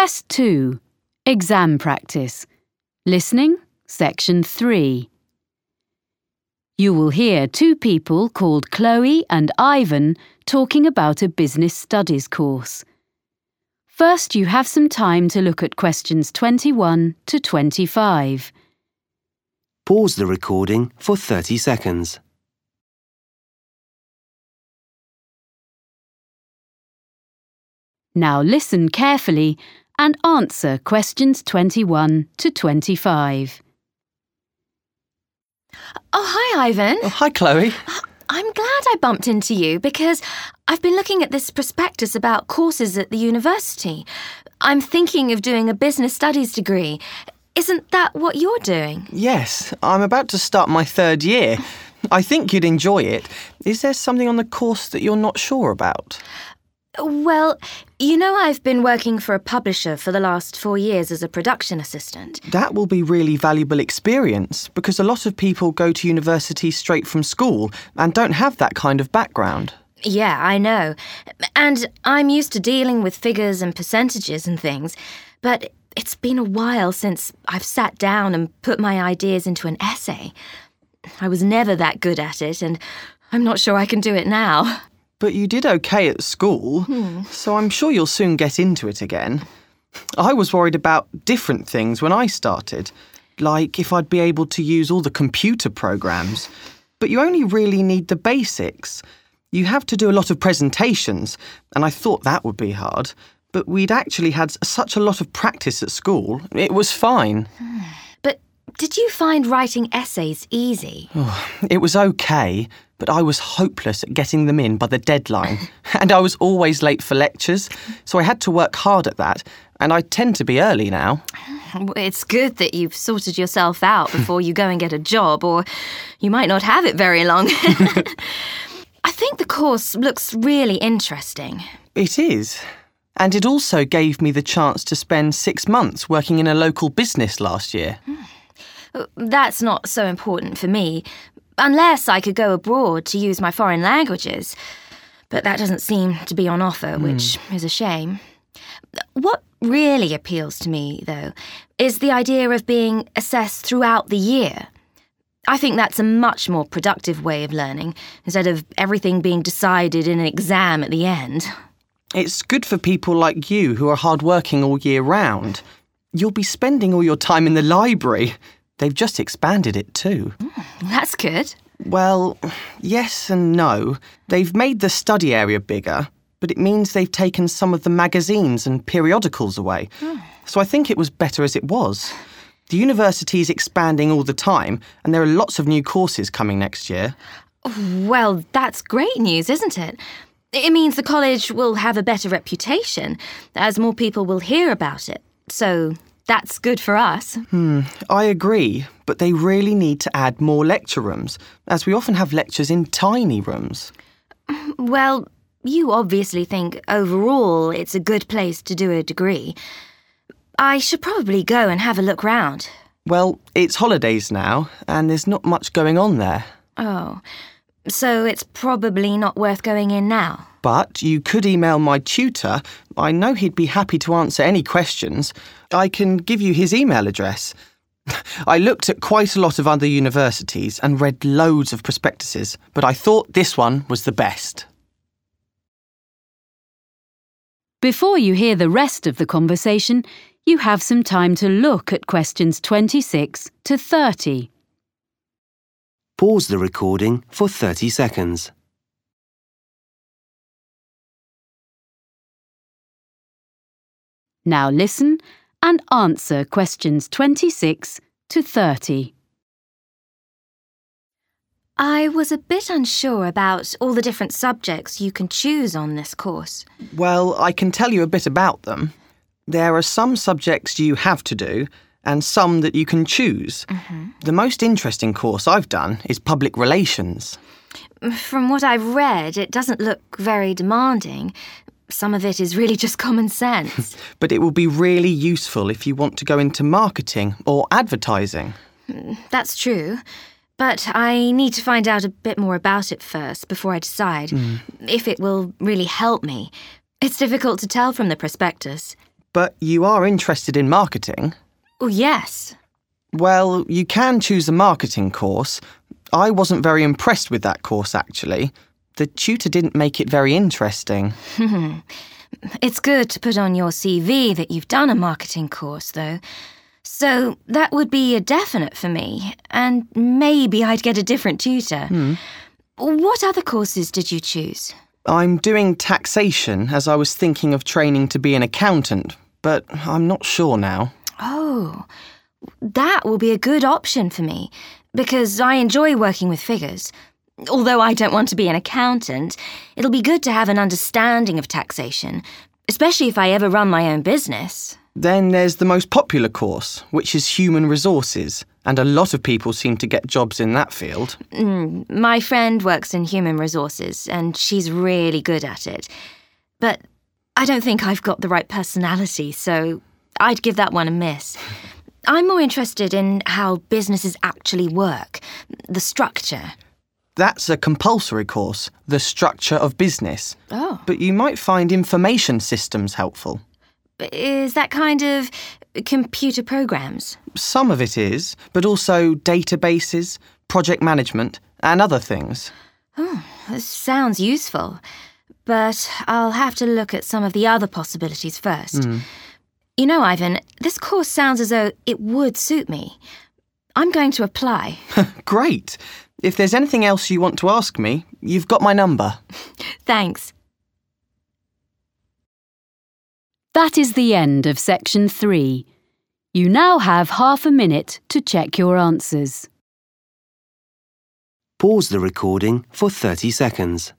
Test 2 Exam Practice. Listening, Section 3. You will hear two people called Chloe and Ivan talking about a business studies course. First, you have some time to look at questions 21 to 25. Pause the recording for 30 seconds. Now listen carefully and answer questions 21 to 25. Oh, hi, Ivan. Oh, hi, Chloe. I'm glad I bumped into you because I've been looking at this prospectus about courses at the university. I'm thinking of doing a business studies degree. Isn't that what you're doing? Yes, I'm about to start my third year. I think you'd enjoy it. Is there something on the course that you're not sure about? Well, you know, I've been working for a publisher for the last four years as a production assistant. That will be really valuable experience because a lot of people go to university straight from school and don't have that kind of background. Yeah, I know. And I'm used to dealing with figures and percentages and things, but it's been a while since I've sat down and put my ideas into an essay. I was never that good at it, and I'm not sure I can do it now. But you did okay at school, hmm. so I'm sure you'll soon get into it again. I was worried about different things when I started, like if I'd be able to use all the computer programs. But you only really need the basics. You have to do a lot of presentations, and I thought that would be hard. But we'd actually had such a lot of practice at school, it was fine. Hmm. But did you find writing essays easy? Oh, it was okay, but I was hopeless at getting them in by the deadline. and I was always late for lectures, so I had to work hard at that, and I tend to be early now. It's good that you've sorted yourself out before you go and get a job, or you might not have it very long. I think the course looks really interesting. It is. And it also gave me the chance to spend six months working in a local business last year. Hmm. That's not so important for me, unless I could go abroad to use my foreign languages. But that doesn't seem to be on offer, hmm. which is a shame. What really appeals to me, though, is the idea of being assessed throughout the year. I think that's a much more productive way of learning, instead of everything being decided in an exam at the end. It's good for people like you who are hardworking all year round. You'll be spending all your time in the library. They've just expanded it too. Mm, that's good. Well, yes and no. They've made the study area bigger, but it means they've taken some of the magazines and periodicals away. Hmm. So I think it was better as it was. The university is expanding all the time, and there are lots of new courses coming next year. Well, that's great news, isn't it? It means the college will have a better reputation, as more people will hear about it. So that's good for us. Hmm, I agree, but they really need to add more lecture rooms, as we often have lectures in tiny rooms. Well, you obviously think overall it's a good place to do a degree. I should probably go and have a look round. Well, it's holidays now, and there's not much going on there. Oh, so it's probably not worth going in now. But you could email my tutor. I know he'd be happy to answer any questions. I can give you his email address. I looked at quite a lot of other universities and read loads of prospectuses, but I thought this one was the best. Before you hear the rest of the conversation, you have some time to look at questions 26 to 30. Pause the recording for 30 seconds. Now listen and answer questions 26 to 30. I was a bit unsure about all the different subjects you can choose on this course. Well, I can tell you a bit about them. There are some subjects you have to do, and some that you can choose. Mm-hmm. The most interesting course I've done is public relations. From what I've read, it doesn't look very demanding. Some of it is really just common sense. But it will be really useful if you want to go into marketing or advertising. Hmm, that's true. But I need to find out a bit more about it first before I decide hmm. if it will really help me. It's difficult to tell from the prospectus. But you are interested in marketing? Oh, yes. Well, you can choose a marketing course. I wasn't very impressed with that course, actually. The tutor didn't make it very interesting. It's good to put on your CV that you've done a marketing course, though. So that would be a definite for me, and maybe I'd get a different tutor. Hmm. What other courses did you choose? I'm doing taxation as I was thinking of training to be an accountant, but I'm not sure now. Oh, that will be a good option for me because I enjoy working with figures. Although I don't want to be an accountant, it'll be good to have an understanding of taxation, especially if I ever run my own business. Then there's the most popular course, which is human resources, and a lot of people seem to get jobs in that field. Mm, my friend works in human resources and she's really good at it. But I don't think I've got the right personality, so I'd give that one a miss. I'm more interested in how businesses actually work, the structure. That's a compulsory course, The Structure of Business. Oh. But you might find information systems helpful. Is that kind of computer programs? Some of it is, but also databases, project management, and other things. Hmm, this sounds useful, but I'll have to look at some of the other possibilities first. Hmm. You know, Ivan, this course sounds as though it would suit me. I'm going to apply. Great! If there's anything else you want to ask me, you've got my number. Thanks. That is the end of section three. You now have half a minute to check your answers. Pause the recording for 30 seconds.